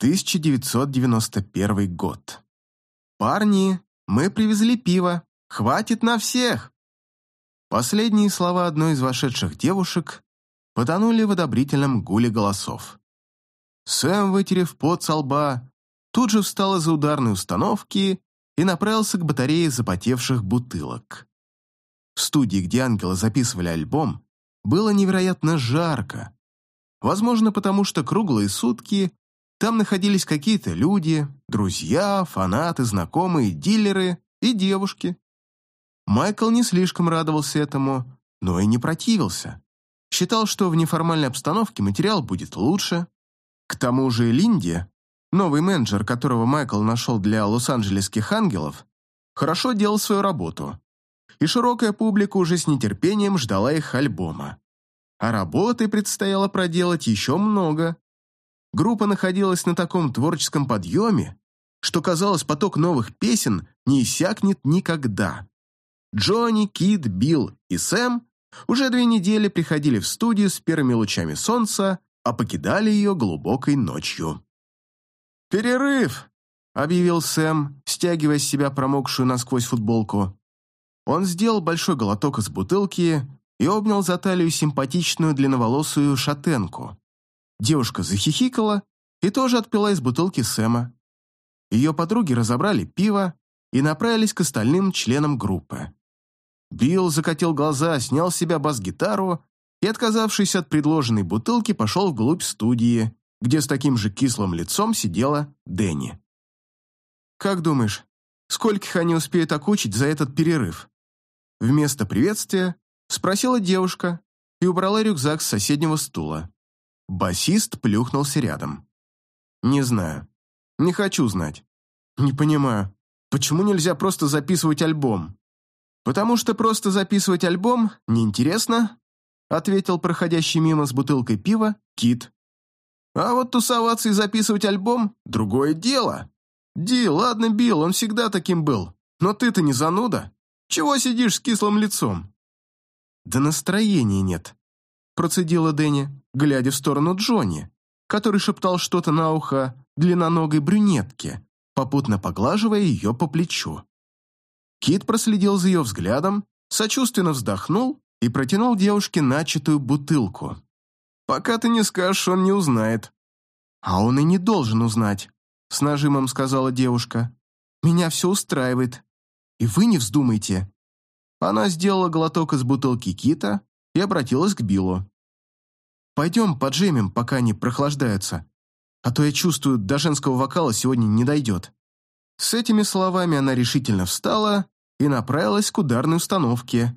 1991 год. «Парни, мы привезли пиво. Хватит на всех!» Последние слова одной из вошедших девушек потонули в одобрительном гуле голосов. Сэм, вытерев пот со лба, тут же встал из-за ударной установки и направился к батарее запотевших бутылок. В студии, где ангелы записывали альбом, было невероятно жарко. Возможно, потому что круглые сутки там находились какие-то люди, друзья, фанаты, знакомые, дилеры и девушки. Майкл не слишком радовался этому, но и не противился. Считал, что в неформальной обстановке материал будет лучше. К тому же Линди, новый менеджер, которого Майкл нашел для лос-анджелесских ангелов, хорошо делал свою работу. И широкая публика уже с нетерпением ждала их альбома. А работы предстояло проделать еще много. Группа находилась на таком творческом подъеме, что, казалось, поток новых песен не иссякнет никогда. Джонни, Кит, Билл и Сэм уже две недели приходили в студию с первыми лучами солнца, а покидали ее глубокой ночью. «Перерыв!» — объявил Сэм, стягивая с себя промокшую насквозь футболку. Он сделал большой глоток из бутылки и обнял за талию симпатичную длинноволосую шатенку. Девушка захихикала и тоже отпила из бутылки Сэма. Ее подруги разобрали пиво и направились к остальным членам группы. Билл закатил глаза, снял с себя бас-гитару и, отказавшись от предложенной бутылки, пошел вглубь студии, где с таким же кислым лицом сидела Дэнни. «Как думаешь, скольких они успеют окучить за этот перерыв?» Вместо приветствия спросила девушка и убрала рюкзак с соседнего стула. Басист плюхнулся рядом. «Не знаю. Не хочу знать. Не понимаю, почему нельзя просто записывать альбом?» «Потому что просто записывать альбом неинтересно», ответил проходящий мимо с бутылкой пива Кит. «А вот тусоваться и записывать альбом – другое дело. Ди, ладно, Билл, он всегда таким был. Но ты-то не зануда. Чего сидишь с кислым лицом?» «Да настроения нет», – процедила Дэнни, глядя в сторону Джонни, который шептал что-то на ухо длинноногой брюнетке, попутно поглаживая ее по плечу. Кит проследил за ее взглядом, сочувственно вздохнул и протянул девушке начатую бутылку. «Пока ты не скажешь, он не узнает». «А он и не должен узнать», — с нажимом сказала девушка. «Меня все устраивает. И вы не вздумайте». Она сделала глоток из бутылки Кита и обратилась к Биллу. «Пойдем поджемим, пока они прохлаждаются, а то я чувствую, до женского вокала сегодня не дойдет». С этими словами она решительно встала и направилась к ударной установке.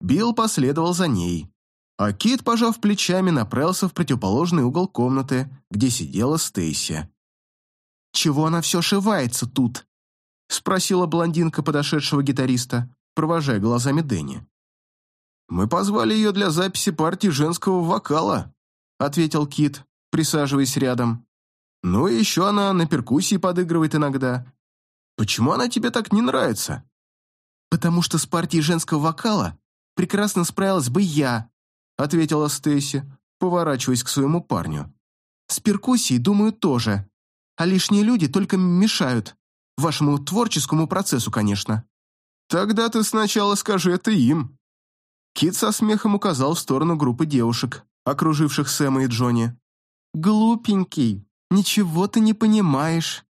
Билл последовал за ней, а Кит, пожав плечами, направился в противоположный угол комнаты, где сидела Стейси. «Чего она все ошивается тут?» — спросила блондинка подошедшего гитариста, провожая глазами Дэнни. «Мы позвали ее для записи партии женского вокала», — ответил Кит, присаживаясь рядом. «Ну и еще она на перкуссии подыгрывает иногда. Почему она тебе так не нравится?» «Потому что с партией женского вокала прекрасно справилась бы я», ответила Стейси, поворачиваясь к своему парню. «С перкуссией, думаю, тоже. А лишние люди только мешают. Вашему творческому процессу, конечно». «Тогда ты сначала скажи это им». Кит со смехом указал в сторону группы девушек, окруживших Сэма и Джонни. «Глупенький, ничего ты не понимаешь».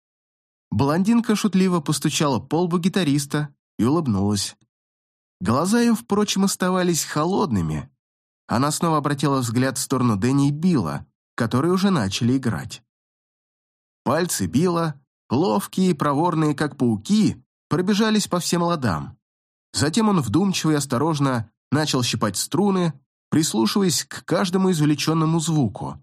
Блондинка шутливо постучала по лбу гитариста и улыбнулась. Глаза ее, впрочем, оставались холодными. Она снова обратила взгляд в сторону Дэнни и Билла, которые уже начали играть. Пальцы Билла, ловкие и проворные, как пауки, пробежались по всем ладам. Затем он вдумчиво и осторожно начал щипать струны, прислушиваясь к каждому извлеченному звуку.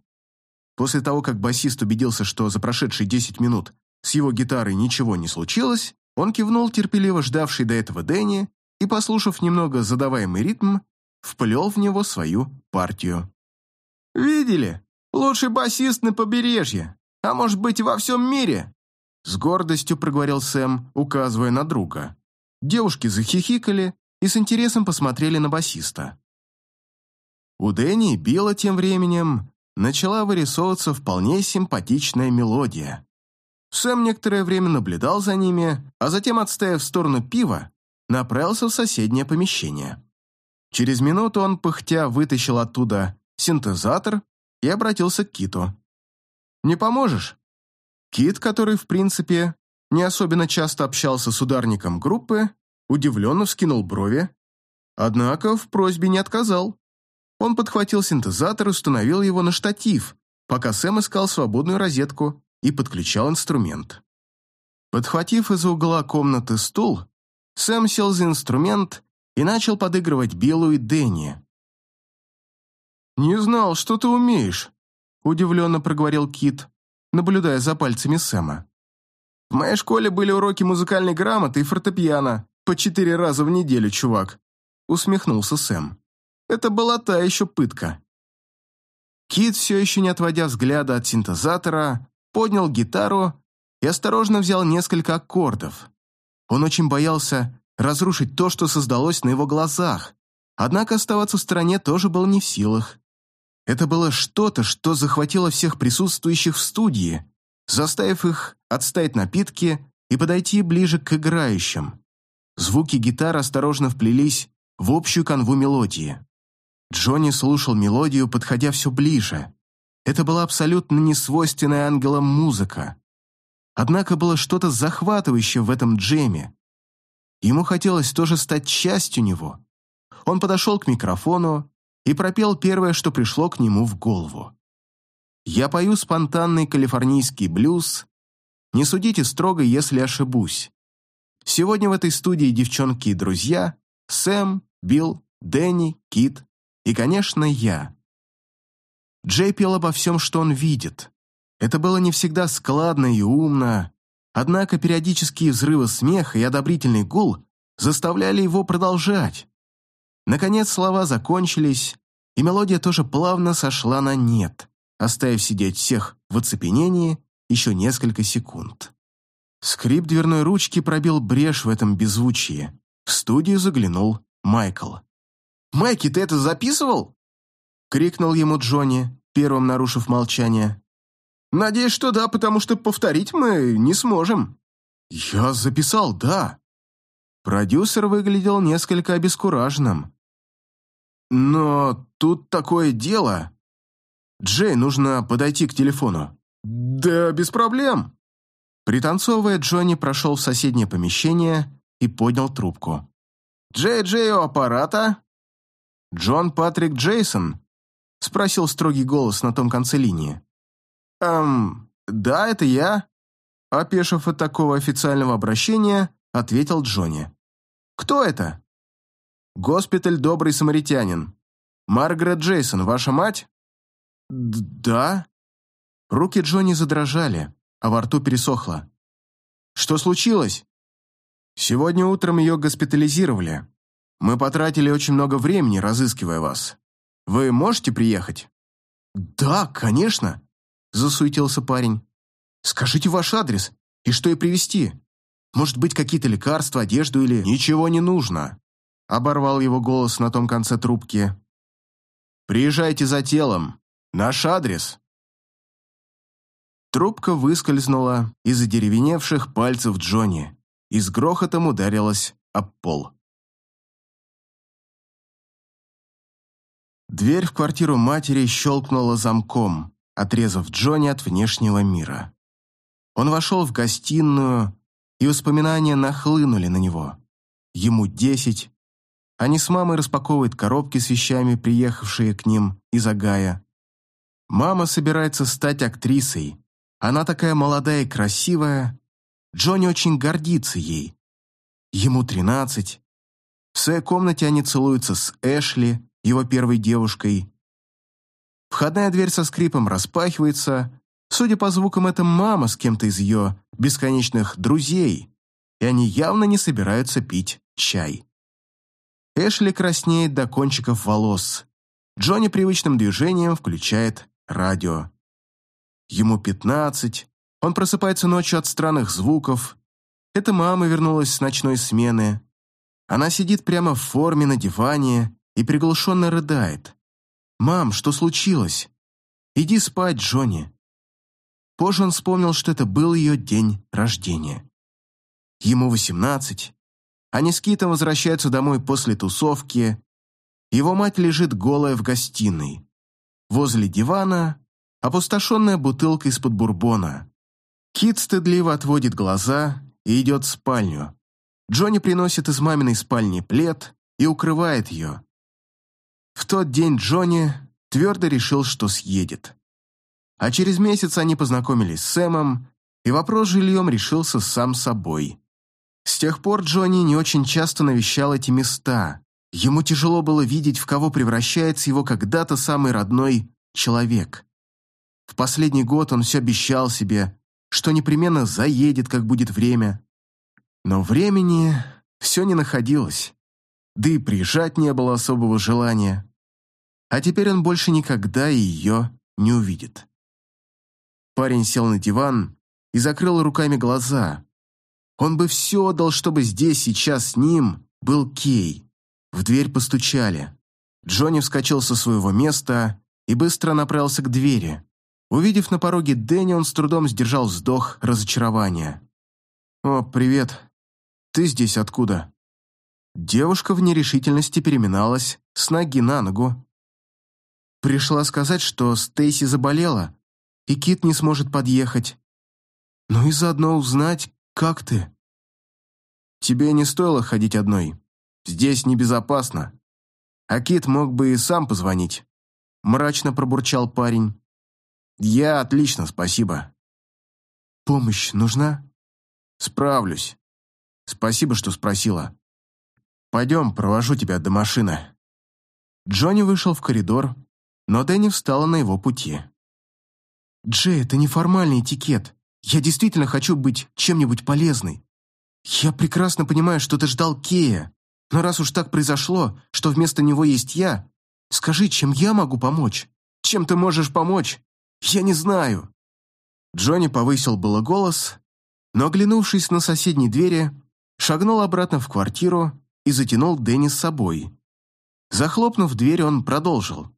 После того, как басист убедился, что за прошедшие 10 минут с его гитарой ничего не случилось, он кивнул терпеливо ждавший до этого Дэнни и, послушав немного задаваемый ритм, вплел в него свою партию. «Видели? Лучший басист на побережье, а может быть во всем мире!» С гордостью проговорил Сэм, указывая на друга. Девушки захихикали и с интересом посмотрели на басиста. У Дэнни Билла тем временем начала вырисовываться вполне симпатичная мелодия. Сэм некоторое время наблюдал за ними, а затем, отставив в сторону пива, направился в соседнее помещение. Через минуту он, пыхтя, вытащил оттуда синтезатор и обратился к Киту. «Не поможешь?» Кит, который, в принципе, не особенно часто общался с ударником группы, удивленно вскинул брови, однако в просьбе не отказал. Он подхватил синтезатор и установил его на штатив, пока Сэм искал свободную розетку и подключал инструмент. Подхватив из угла комнаты стул, Сэм сел за инструмент и начал подыгрывать Биллу и Дэнни. «Не знал, что ты умеешь», — удивленно проговорил Кит, наблюдая за пальцами Сэма. «В моей школе были уроки музыкальной грамоты и фортепиано по четыре раза в неделю, чувак», — усмехнулся Сэм. «Это была та еще пытка». Кит, все еще не отводя взгляда от синтезатора, поднял гитару и осторожно взял несколько аккордов. Он очень боялся разрушить то, что создалось на его глазах, однако оставаться в стороне тоже был не в силах. Это было что-то, что захватило всех присутствующих в студии, заставив их отставить напитки и подойти ближе к играющим. Звуки гитары осторожно вплелись в общую канву мелодии. Джонни слушал мелодию, подходя все ближе. Это была абсолютно несвойственная ангелам музыка. Однако было что-то захватывающее в этом джеме. Ему хотелось тоже стать частью него. Он подошел к микрофону и пропел первое, что пришло к нему в голову. «Я пою спонтанный калифорнийский блюз. Не судите строго, если ошибусь. Сегодня в этой студии девчонки и друзья Сэм, Билл, Дэнни, Кит и, конечно, я. Джей пел обо всем, что он видит. Это было не всегда складно и умно, однако периодические взрывы смеха и одобрительный гул заставляли его продолжать. Наконец слова закончились, и мелодия тоже плавно сошла на нет, оставив сидеть всех в оцепенении еще несколько секунд. Скрип дверной ручки пробил брешь в этом беззвучии. В студию заглянул Майкл. «Майки, ты это записывал?» — крикнул ему Джонни, первым нарушив молчание. «Надеюсь, что да, потому что повторить мы не сможем». «Я записал, да». Продюсер выглядел несколько обескураженным. «Но тут такое дело...» «Джей, нужно подойти к телефону». «Да без проблем». Пританцовывая, Джонни прошел в соседнее помещение и поднял трубку. «Джей Джей у аппарата?» «Джон Патрик Джейсон?» — спросил строгий голос на том конце линии. «Эм, да, это я», — опешив от такого официального обращения, ответил Джонни. «Кто это?» «Госпиталь Добрый Самаритянин. Маргарет Джейсон, ваша мать?» «Да». Руки Джонни задрожали, а во рту пересохло. «Что случилось?» «Сегодня утром ее госпитализировали. Мы потратили очень много времени, разыскивая вас. Вы можете приехать?» «Да, конечно», – засуетился парень. «Скажите ваш адрес, и что ей привезти? Может быть, какие-то лекарства, одежду или...» «Ничего не нужно», – оборвал его голос на том конце трубки. «Приезжайте за телом. Наш адрес». Трубка выскользнула из одеревеневших пальцев Джонни и с грохотом ударилась об пол. Дверь в квартиру матери щелкнула замком, отрезав Джонни от внешнего мира. Он вошел в гостиную, и воспоминания нахлынули на него. Ему десять. Они с мамой распаковывают коробки с вещами, приехавшие к ним из Агая. Мама собирается стать актрисой. Она такая молодая и красивая. Джонни очень гордится ей. Ему тринадцать. В своей комнате они целуются с Эшли, его первой девушкой. Входная дверь со скрипом распахивается. Судя по звукам, это мама с кем-то из ее бесконечных друзей, и они явно не собираются пить чай. Эшли краснеет до кончиков волос. Джонни привычным движением включает радио. Ему пятнадцать, он просыпается ночью от странных звуков. Эта мама вернулась с ночной смены. Она сидит прямо в форме на диване и приглушенно рыдает. «Мам, что случилось?» Иди спать, Джонни». Позже он вспомнил, что это был ее день рождения. Ему восемнадцать. Они с Китом возвращаются домой после тусовки. Его мать лежит голая в гостиной. Возле дивана опустошенная бутылка из-под бурбона. Кит стыдливо отводит глаза и идет в спальню. Джонни приносит из маминой спальни плед и укрывает ее. В тот день Джонни твердо решил, что съедет. А через месяц они познакомились с Сэмом, и вопрос с жильем решился сам собой. С тех пор Джонни не очень часто навещал эти места. Ему тяжело было видеть, в кого превращается его когда-то самый родной человек. В последний год он все обещал себе, что непременно заедет, как будет время. Но времени все не находилось, да и приезжать не было особого желания. А теперь он больше никогда ее не увидит. Парень сел на диван и закрыл руками глаза. Он бы все отдал, чтобы здесь, сейчас с ним был Кей. В дверь постучали. Джонни вскочил со своего места и быстро направился к двери. Увидев на пороге Дэнни, он с трудом сдержал вздох разочарования. «О, привет. Ты здесь откуда?» Девушка в нерешительности переминалась с ноги на ногу. Пришла сказать, что Стейси заболела, и Кит не сможет подъехать. Ну и заодно узнать, как ты. Тебе не стоило ходить одной. Здесь небезопасно. А Кит мог бы и сам позвонить. Мрачно пробурчал парень. «Я отлично, спасибо». «Помощь нужна?» «Справлюсь. Спасибо, что спросила. Пойдем, провожу тебя до машины». Джонни вышел в коридор, но Дэнни встала на его пути. «Джей, это неформальный этикет. Я действительно хочу быть чем-нибудь полезной. Я прекрасно понимаю, что ты ждал Кея, но раз уж так произошло, что вместо него есть я, скажи, чем я могу помочь? Чем ты можешь помочь? «Я не знаю». Джонни повысил было голос, но, оглянувшись на соседней двери, шагнул обратно в квартиру и затянул Дэнни с собой. Захлопнув дверь, он продолжил.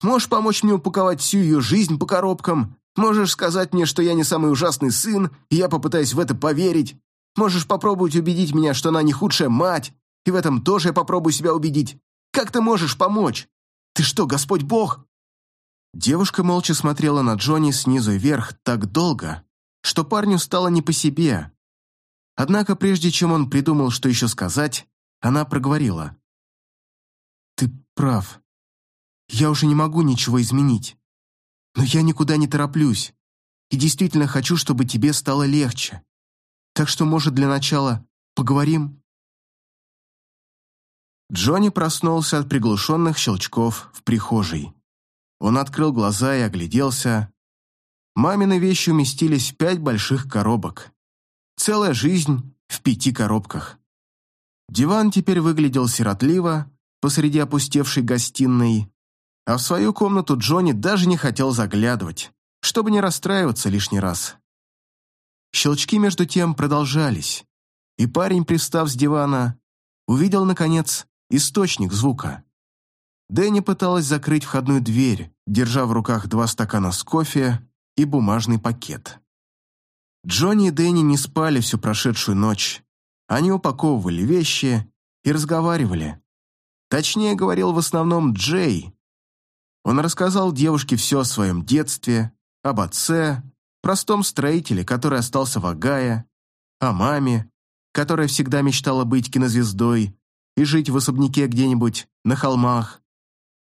«Можешь помочь мне упаковать всю ее жизнь по коробкам? Можешь сказать мне, что я не самый ужасный сын, и я попытаюсь в это поверить? Можешь попробовать убедить меня, что она не худшая мать, и в этом тоже я попробую себя убедить? Как ты можешь помочь? Ты что, Господь Бог?» Девушка молча смотрела на Джонни снизу вверх так долго, что парню стало не по себе. Однако прежде чем он придумал, что еще сказать, она проговорила. «Ты прав. Я уже не могу ничего изменить. Но я никуда не тороплюсь и действительно хочу, чтобы тебе стало легче. Так что, может, для начала поговорим?» Джонни проснулся от приглушенных щелчков в прихожей. Он открыл глаза и огляделся. Мамины вещи уместились в пять больших коробок. Целая жизнь в пяти коробках. Диван теперь выглядел сиротливо посреди опустевшей гостиной, а в свою комнату Джонни даже не хотел заглядывать, чтобы не расстраиваться лишний раз. Щелчки между тем продолжались, и парень, пристав с дивана, увидел, наконец, источник звука. Дэнни пыталась закрыть входную дверь, держа в руках два стакана с кофе и бумажный пакет. Джонни и Дэнни не спали всю прошедшую ночь. Они упаковывали вещи и разговаривали. Точнее, говорил в основном Джей. Он рассказал девушке все о своем детстве, об отце, простом строителе, который остался в Огайо, о маме, которая всегда мечтала быть кинозвездой и жить в особняке где-нибудь на холмах,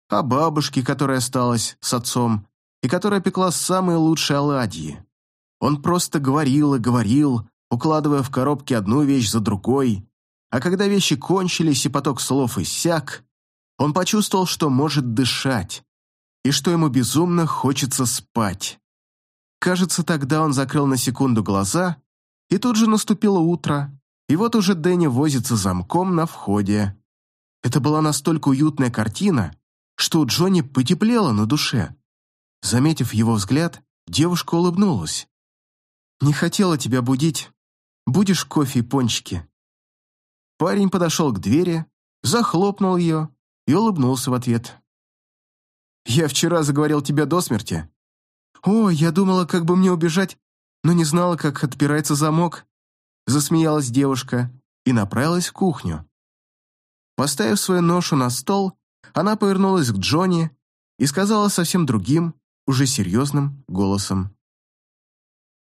о бабушке, которая осталась с отцом и которая пекла самые лучшие оладьи. Он просто говорил и говорил, укладывая в коробки одну вещь за другой, а когда вещи кончились и поток слов иссяк, он почувствовал, что может дышать и что ему безумно хочется спать. Кажется, тогда он закрыл на секунду глаза, и тут же наступило утро, и вот уже Дэнни возится замком на входе. Это была настолько уютная картина, что у Джонни потеплело на душе. Заметив его взгляд, девушка улыбнулась. «Не хотела тебя будить. Будешь кофе и пончики?» Парень подошел к двери, захлопнул ее и улыбнулся в ответ. Я вчера заговорил тебя до смерти. О, я думала, как бы мне убежать, но не знала, как отпирается замок. Засмеялась девушка и направилась в кухню. Поставив свою ношу на стол, она повернулась к Джонни и сказала совсем другим, уже серьезным голосом.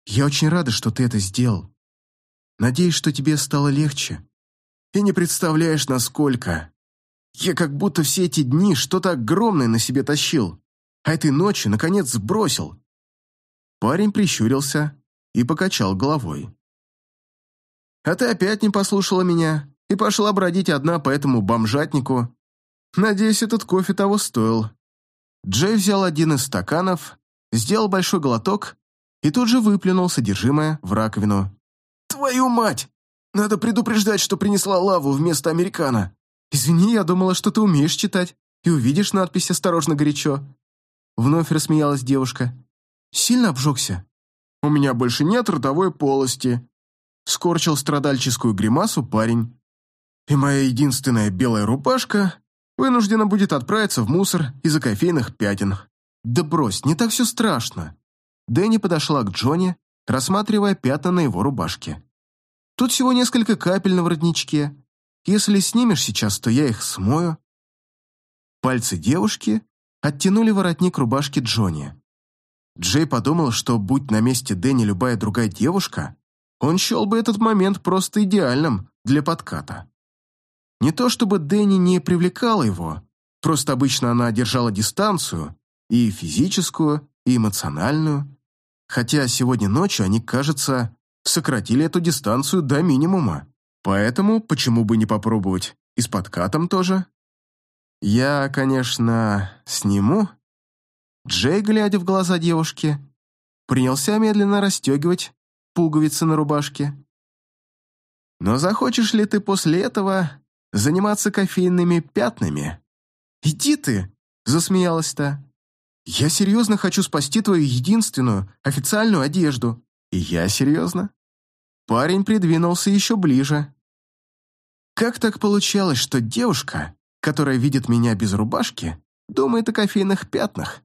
«Я очень рада, что ты это сделал. Надеюсь, что тебе стало легче. И не представляешь, насколько. Я как будто все эти дни что-то огромное на себе тащил, а этой ночью, наконец, сбросил». Парень прищурился и покачал головой. «А ты опять не послушала меня и пошла бродить одна по этому бомжатнику. Надеюсь, этот кофе того стоил». Джей взял один из стаканов, сделал большой глоток и тут же выплюнул содержимое в раковину. «Твою мать! Надо предупреждать, что принесла лаву вместо американо. Извини, я думала, что ты умеешь читать и увидишь надпись «Осторожно, горячо». Вновь рассмеялась девушка. «Сильно обжегся?» «У меня больше нет ротовой полости», скорчил страдальческую гримасу парень. «И моя единственная белая рубашка вынуждена будет отправиться в мусор из-за кофейных пятен. Да брось, не так все страшно. Дэнни подошла к Джонни, рассматривая пятна на его рубашке. Тут всего несколько капель на воротничке. Если снимешь сейчас, то я их смою. Пальцы девушки оттянули воротник рубашки Джонни. Джей подумал, что, будь на месте Дэнни любая другая девушка, он счел бы этот момент просто идеальным для подката. Не то чтобы Дэнни не привлекала его, просто обычно она держала дистанцию, и физическую, и эмоциональную, хотя сегодня ночью они, кажется, сократили эту дистанцию до минимума. Поэтому почему бы не попробовать и с подкатом тоже? Я, конечно, сниму. Джей, глядя в глаза девушки, принялся медленно расстегивать пуговицы на рубашке. Но захочешь ли ты после этого заниматься кофейными пятнами? Иди ты, засмеялась та. Я серьезно хочу спасти твою единственную официальную одежду. И я серьезно. Парень придвинулся еще ближе. Как так получалось, что девушка, которая видит меня без рубашки, думает о кофейных пятнах?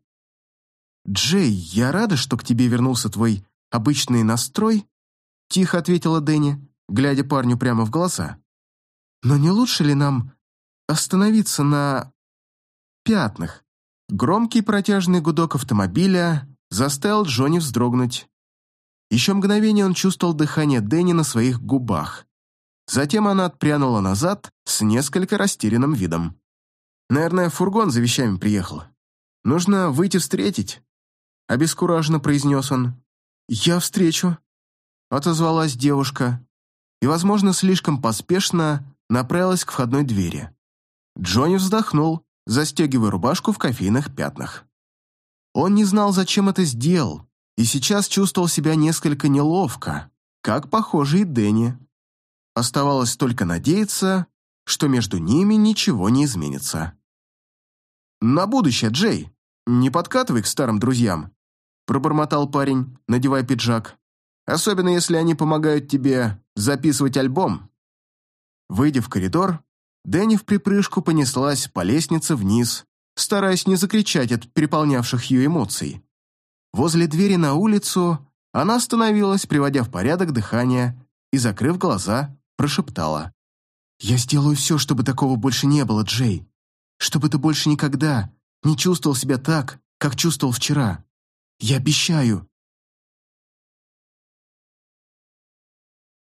Джей, я рада, что к тебе вернулся твой обычный настрой, тихо ответила Дэнни, глядя парню прямо в глаза. Но не лучше ли нам остановиться на пятнах? Громкий протяжный гудок автомобиля заставил Джонни вздрогнуть. Еще мгновение он чувствовал дыхание Дэнни на своих губах. Затем она отпрянула назад с несколько растерянным видом. «Наверное, фургон за вещами приехал. Нужно выйти встретить», — обескураженно произнес он. «Я встречу», — отозвалась девушка, и, возможно, слишком поспешно направилась к входной двери. Джонни вздохнул, застегивая рубашку в кофейных пятнах. Он не знал, зачем это сделал, и сейчас чувствовал себя несколько неловко, как, похоже, и Дэнни. Оставалось только надеяться, что между ними ничего не изменится. «На будущее, Джей, не подкатывай к старым друзьям», пробормотал парень, надевая пиджак. «Особенно, если они помогают тебе записывать альбом». Выйдя в коридор, Дэнни в припрыжку понеслась по лестнице вниз, стараясь не закричать от переполнявших ее эмоций. Возле двери на улицу она остановилась, приводя в порядок дыхание, и, закрыв глаза, прошептала. «Я сделаю все, чтобы такого больше не было, Джей. Чтобы ты больше никогда не чувствовал себя так, как чувствовал вчера. Я обещаю».